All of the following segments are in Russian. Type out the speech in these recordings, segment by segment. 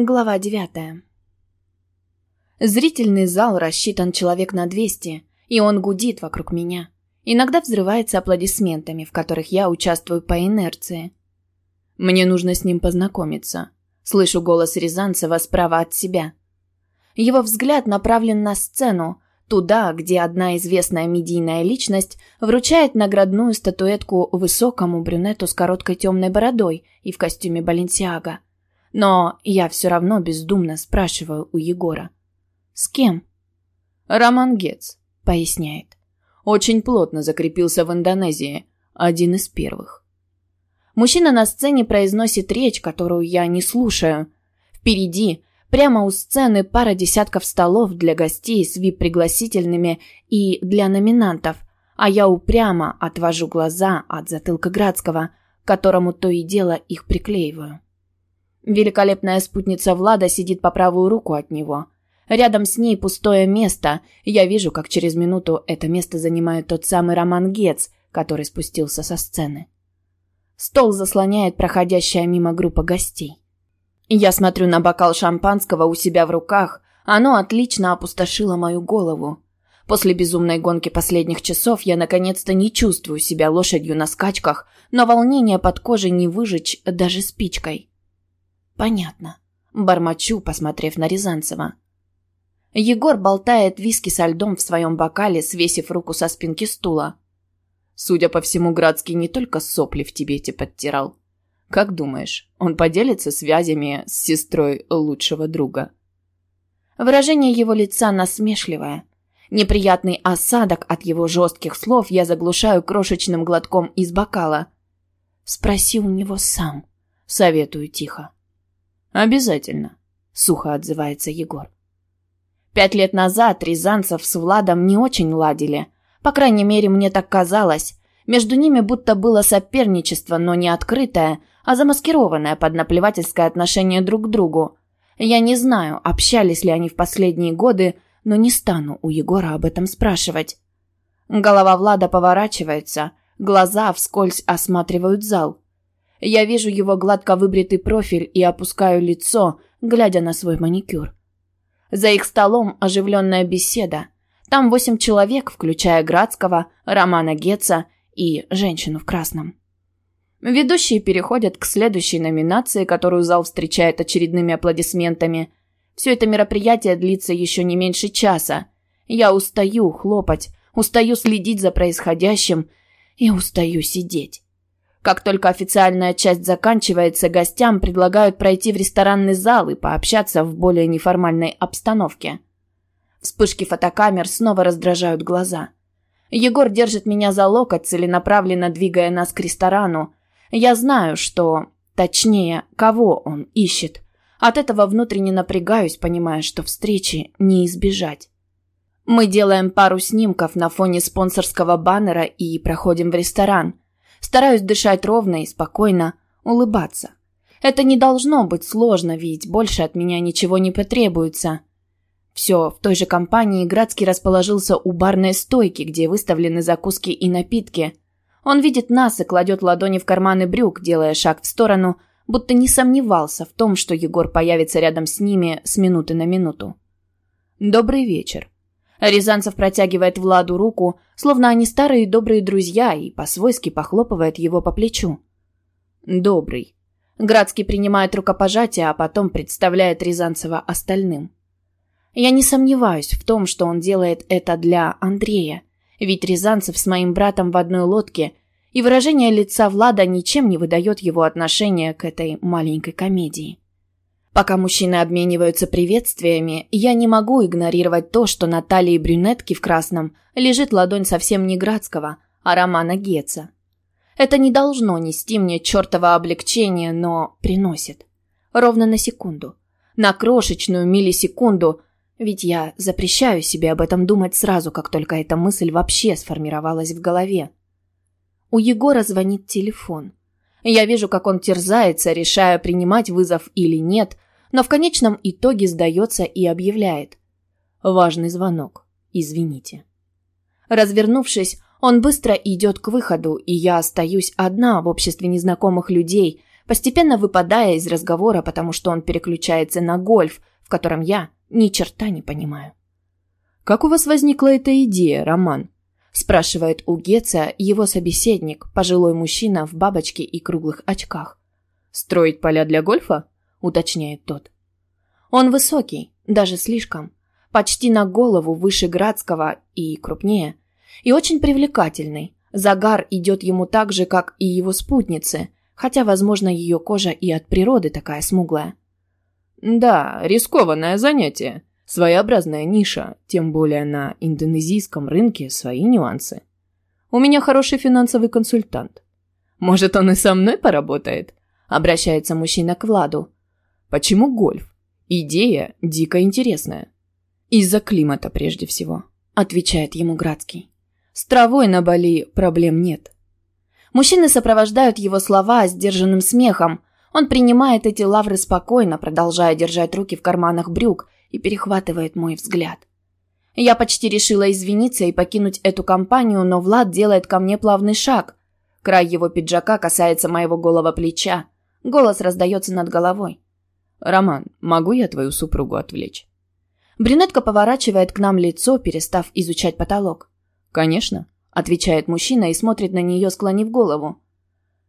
Глава девятая. Зрительный зал рассчитан человек на 200, и он гудит вокруг меня. Иногда взрывается аплодисментами, в которых я участвую по инерции. Мне нужно с ним познакомиться. Слышу голос Рязанцева справа от себя. Его взгляд направлен на сцену, туда, где одна известная медийная личность вручает наградную статуэтку высокому брюнету с короткой темной бородой и в костюме Баленсиага. Но я все равно бездумно спрашиваю у Егора. «С кем?» «Роман Гец», — поясняет. «Очень плотно закрепился в Индонезии. Один из первых». Мужчина на сцене произносит речь, которую я не слушаю. Впереди, прямо у сцены, пара десятков столов для гостей с вип-пригласительными и для номинантов, а я упрямо отвожу глаза от затылка Градского, которому то и дело их приклеиваю. Великолепная спутница Влада сидит по правую руку от него. Рядом с ней пустое место. Я вижу, как через минуту это место занимает тот самый Роман Гец, который спустился со сцены. Стол заслоняет проходящая мимо группа гостей. Я смотрю на бокал шампанского у себя в руках. Оно отлично опустошило мою голову. После безумной гонки последних часов я наконец-то не чувствую себя лошадью на скачках, но волнение под кожей не выжечь даже спичкой. «Понятно», – бормочу, посмотрев на Рязанцева. Егор болтает виски со льдом в своем бокале, свесив руку со спинки стула. Судя по всему, Градский не только сопли в Тибете подтирал. Как думаешь, он поделится связями с сестрой лучшего друга? Выражение его лица насмешливое. Неприятный осадок от его жестких слов я заглушаю крошечным глотком из бокала. Спроси у него сам, советую тихо. «Обязательно», — сухо отзывается Егор. Пять лет назад Рязанцев с Владом не очень ладили. По крайней мере, мне так казалось. Между ними будто было соперничество, но не открытое, а замаскированное под наплевательское отношение друг к другу. Я не знаю, общались ли они в последние годы, но не стану у Егора об этом спрашивать. Голова Влада поворачивается, глаза вскользь осматривают зал. Я вижу его гладко выбритый профиль и опускаю лицо, глядя на свой маникюр. За их столом оживленная беседа. Там восемь человек, включая Градского, Романа Гетца и женщину в красном. Ведущие переходят к следующей номинации, которую зал встречает очередными аплодисментами. Все это мероприятие длится еще не меньше часа. Я устаю хлопать, устаю следить за происходящим и устаю сидеть. Как только официальная часть заканчивается, гостям предлагают пройти в ресторанный зал и пообщаться в более неформальной обстановке. Вспышки фотокамер снова раздражают глаза. Егор держит меня за локоть, целенаправленно двигая нас к ресторану. Я знаю, что... Точнее, кого он ищет. От этого внутренне напрягаюсь, понимая, что встречи не избежать. Мы делаем пару снимков на фоне спонсорского баннера и проходим в ресторан – Стараюсь дышать ровно и спокойно, улыбаться. Это не должно быть сложно, ведь больше от меня ничего не потребуется. Все, в той же компании Градский расположился у барной стойки, где выставлены закуски и напитки. Он видит нас и кладет ладони в карманы брюк, делая шаг в сторону, будто не сомневался в том, что Егор появится рядом с ними с минуты на минуту. «Добрый вечер», Рязанцев протягивает Владу руку, словно они старые добрые друзья, и по-свойски похлопывает его по плечу. «Добрый». Градский принимает рукопожатие, а потом представляет Рязанцева остальным. Я не сомневаюсь в том, что он делает это для Андрея, ведь Рязанцев с моим братом в одной лодке, и выражение лица Влада ничем не выдает его отношение к этой маленькой комедии. Пока мужчины обмениваются приветствиями, я не могу игнорировать то, что на талии брюнетки в красном лежит ладонь совсем не Градского, а Романа Геца. Это не должно нести мне чертово облегчение, но приносит. Ровно на секунду. На крошечную миллисекунду, ведь я запрещаю себе об этом думать сразу, как только эта мысль вообще сформировалась в голове. У Егора звонит телефон. Я вижу, как он терзается, решая, принимать вызов или нет, но в конечном итоге сдается и объявляет. Важный звонок. Извините. Развернувшись, он быстро идет к выходу, и я остаюсь одна в обществе незнакомых людей, постепенно выпадая из разговора, потому что он переключается на гольф, в котором я ни черта не понимаю. «Как у вас возникла эта идея, Роман?» – спрашивает у Геца его собеседник, пожилой мужчина в бабочке и круглых очках. «Строить поля для гольфа?» – уточняет тот. Он высокий, даже слишком, почти на голову выше Градского и крупнее, и очень привлекательный. Загар идет ему так же, как и его спутнице, хотя, возможно, ее кожа и от природы такая смуглая. Да, рискованное занятие. Своеобразная ниша, тем более на индонезийском рынке свои нюансы. У меня хороший финансовый консультант. Может, он и со мной поработает? Обращается мужчина к Владу. Почему гольф? Идея дико интересная. Из-за климата прежде всего, отвечает ему Градский. С травой на Бали проблем нет. Мужчины сопровождают его слова сдержанным смехом. Он принимает эти лавры спокойно, продолжая держать руки в карманах брюк и перехватывает мой взгляд. Я почти решила извиниться и покинуть эту компанию, но Влад делает ко мне плавный шаг. Край его пиджака касается моего голого плеча. Голос раздается над головой. «Роман, могу я твою супругу отвлечь?» Брюнетка поворачивает к нам лицо, перестав изучать потолок. «Конечно», — отвечает мужчина и смотрит на нее, склонив голову.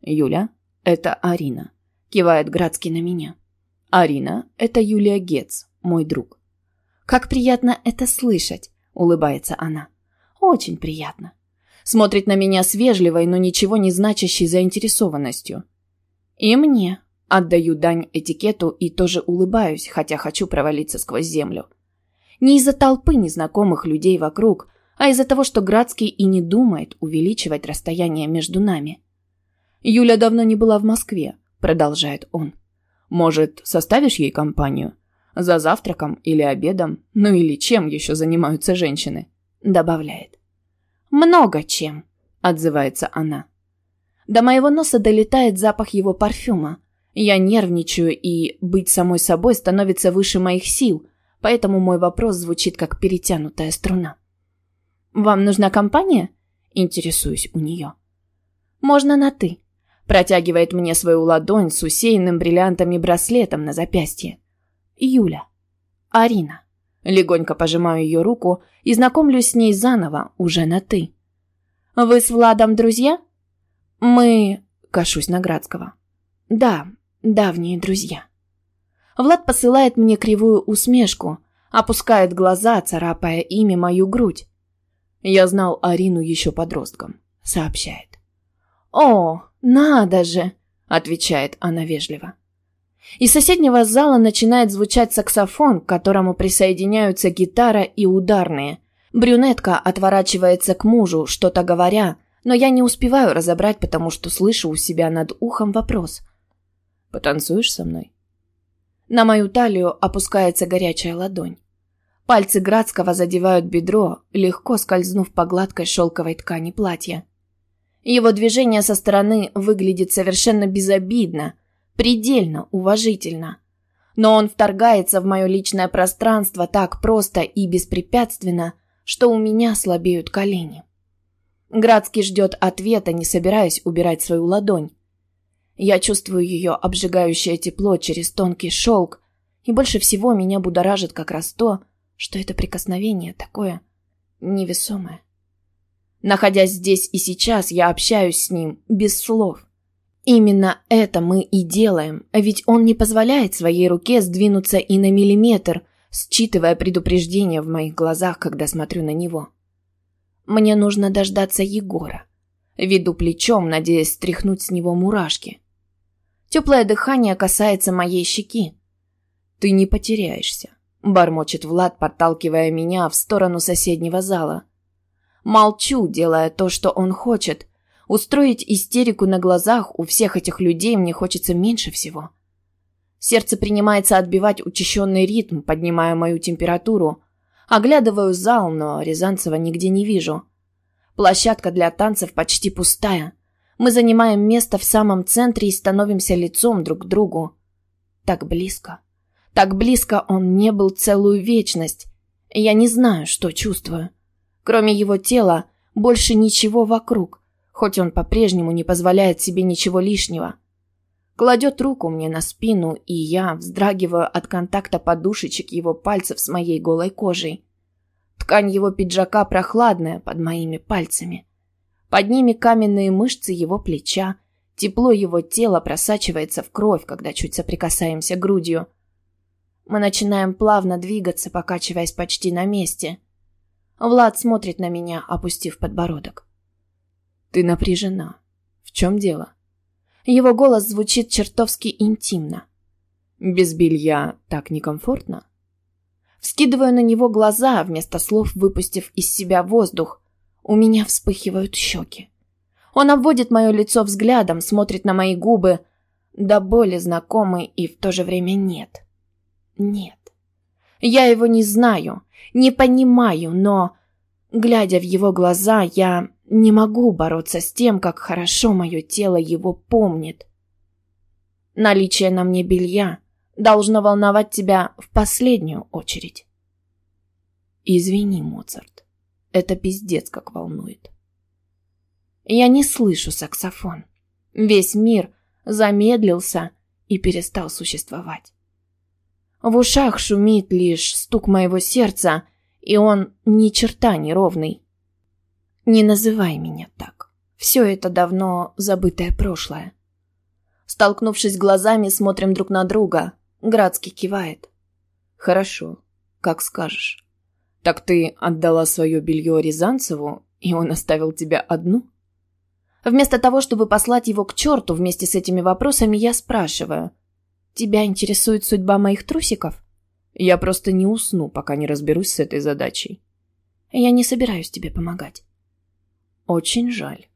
«Юля, это Арина», — кивает Градский на меня. «Арина, это Юлия Гец, мой друг». «Как приятно это слышать», — улыбается она. «Очень приятно». Смотрит на меня с вежливой, но ничего не значащей заинтересованностью. «И мне», — отдаю дань этикету и тоже улыбаюсь, хотя хочу провалиться сквозь землю. Не из-за толпы незнакомых людей вокруг, а из-за того, что Градский и не думает увеличивать расстояние между нами. «Юля давно не была в Москве», — продолжает он. «Может, составишь ей компанию? За завтраком или обедом? Ну или чем еще занимаются женщины?» — добавляет. «Много чем», — отзывается она. До моего носа долетает запах его парфюма. Я нервничаю, и быть самой собой становится выше моих сил, поэтому мой вопрос звучит как перетянутая струна. «Вам нужна компания?» – интересуюсь у нее. «Можно на «ты». Протягивает мне свою ладонь с усеянным бриллиантами браслетом на запястье. «Юля. Арина». Легонько пожимаю ее руку и знакомлюсь с ней заново, уже на «ты». «Вы с Владом друзья?» «Мы...» – кашусь на Градского. «Да, давние друзья». Влад посылает мне кривую усмешку, опускает глаза, царапая ими мою грудь. Я знал Арину еще подростком, сообщает. О, надо же, отвечает она вежливо. Из соседнего зала начинает звучать саксофон, к которому присоединяются гитара и ударные. Брюнетка отворачивается к мужу, что-то говоря, но я не успеваю разобрать, потому что слышу у себя над ухом вопрос. «Потанцуешь со мной?» На мою талию опускается горячая ладонь. Пальцы Градского задевают бедро, легко скользнув по гладкой шелковой ткани платья. Его движение со стороны выглядит совершенно безобидно, предельно уважительно. Но он вторгается в мое личное пространство так просто и беспрепятственно, что у меня слабеют колени. Градский ждет ответа, не собираясь убирать свою ладонь. Я чувствую ее обжигающее тепло через тонкий шелк, и больше всего меня будоражит как раз то, что это прикосновение такое невесомое. Находясь здесь и сейчас, я общаюсь с ним без слов. Именно это мы и делаем, ведь он не позволяет своей руке сдвинуться и на миллиметр, считывая предупреждение в моих глазах, когда смотрю на него. Мне нужно дождаться Егора. Веду плечом, надеясь стряхнуть с него мурашки. Теплое дыхание касается моей щеки. Ты не потеряешься. Бормочет Влад, подталкивая меня в сторону соседнего зала. Молчу, делая то, что он хочет. Устроить истерику на глазах у всех этих людей мне хочется меньше всего. Сердце принимается отбивать учащенный ритм, поднимая мою температуру. Оглядываю зал, но Рязанцева нигде не вижу. Площадка для танцев почти пустая. Мы занимаем место в самом центре и становимся лицом друг к другу. Так близко. Так близко он не был целую вечность. Я не знаю, что чувствую. Кроме его тела, больше ничего вокруг, хоть он по-прежнему не позволяет себе ничего лишнего. Кладет руку мне на спину, и я вздрагиваю от контакта подушечек его пальцев с моей голой кожей. Ткань его пиджака прохладная под моими пальцами. Под ними каменные мышцы его плеча. Тепло его тела просачивается в кровь, когда чуть соприкасаемся грудью. Мы начинаем плавно двигаться, покачиваясь почти на месте. Влад смотрит на меня, опустив подбородок. «Ты напряжена. В чем дело?» Его голос звучит чертовски интимно. «Без белья так некомфортно?» Вскидываю на него глаза, вместо слов выпустив из себя воздух. У меня вспыхивают щеки. Он обводит мое лицо взглядом, смотрит на мои губы, до боли знакомый и в то же время нет. Нет. Я его не знаю, не понимаю, но, глядя в его глаза, я не могу бороться с тем, как хорошо мое тело его помнит. Наличие на мне белья должно волновать тебя в последнюю очередь. Извини, Моцарт, это пиздец как волнует. Я не слышу саксофон. Весь мир замедлился и перестал существовать. В ушах шумит лишь стук моего сердца, и он ни черта не ровный. Не называй меня так. Все это давно забытое прошлое. Столкнувшись глазами, смотрим друг на друга. Градский кивает. Хорошо, как скажешь. Так ты отдала свое белье Рязанцеву, и он оставил тебя одну? Вместо того, чтобы послать его к черту вместе с этими вопросами, я спрашиваю – Тебя интересует судьба моих трусиков? Я просто не усну, пока не разберусь с этой задачей. Я не собираюсь тебе помогать. Очень жаль.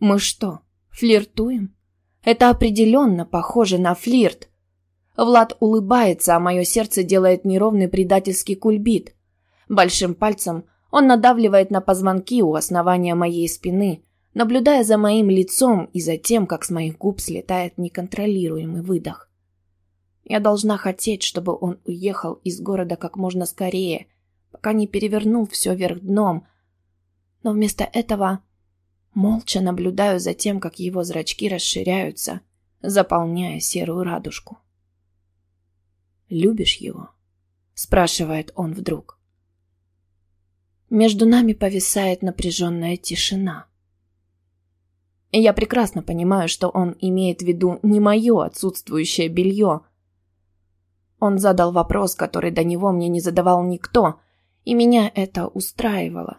Мы что, флиртуем? Это определенно похоже на флирт. Влад улыбается, а мое сердце делает неровный предательский кульбит. Большим пальцем он надавливает на позвонки у основания моей спины, наблюдая за моим лицом и за тем, как с моих губ слетает неконтролируемый выдох. Я должна хотеть, чтобы он уехал из города как можно скорее, пока не перевернул все вверх дном. Но вместо этого молча наблюдаю за тем, как его зрачки расширяются, заполняя серую радужку. «Любишь его?» — спрашивает он вдруг. Между нами повисает напряженная тишина. Я прекрасно понимаю, что он имеет в виду не мое отсутствующее белье, он задал вопрос, который до него мне не задавал никто, и меня это устраивало.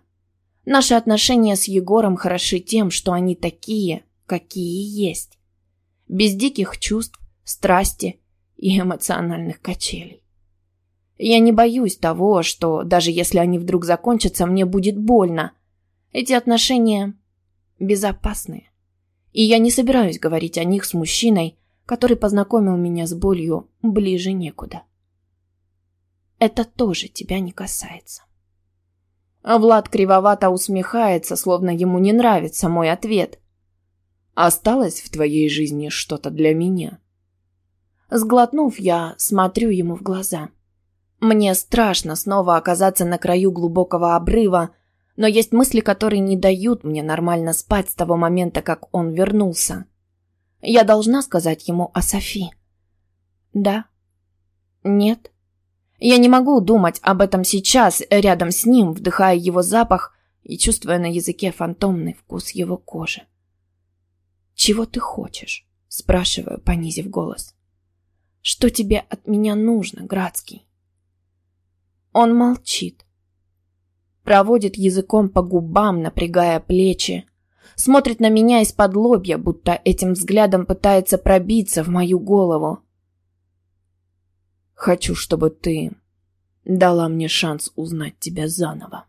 Наши отношения с Егором хороши тем, что они такие, какие есть. Без диких чувств, страсти и эмоциональных качелей. Я не боюсь того, что даже если они вдруг закончатся, мне будет больно. Эти отношения безопасные. И я не собираюсь говорить о них с мужчиной, который познакомил меня с болью ближе некуда. Это тоже тебя не касается. А Влад кривовато усмехается, словно ему не нравится мой ответ. Осталось в твоей жизни что-то для меня? Сглотнув, я смотрю ему в глаза. Мне страшно снова оказаться на краю глубокого обрыва, но есть мысли, которые не дают мне нормально спать с того момента, как он вернулся. Я должна сказать ему о Софи. Да? Нет? Я не могу думать об этом сейчас, рядом с ним, вдыхая его запах и чувствуя на языке фантомный вкус его кожи. «Чего ты хочешь?» – спрашиваю, понизив голос. «Что тебе от меня нужно, Градский?» Он молчит. Проводит языком по губам, напрягая плечи, смотрит на меня из-под лобья, будто этим взглядом пытается пробиться в мою голову. «Хочу, чтобы ты дала мне шанс узнать тебя заново».